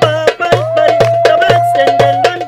Papa, Papa, Papa, Papa,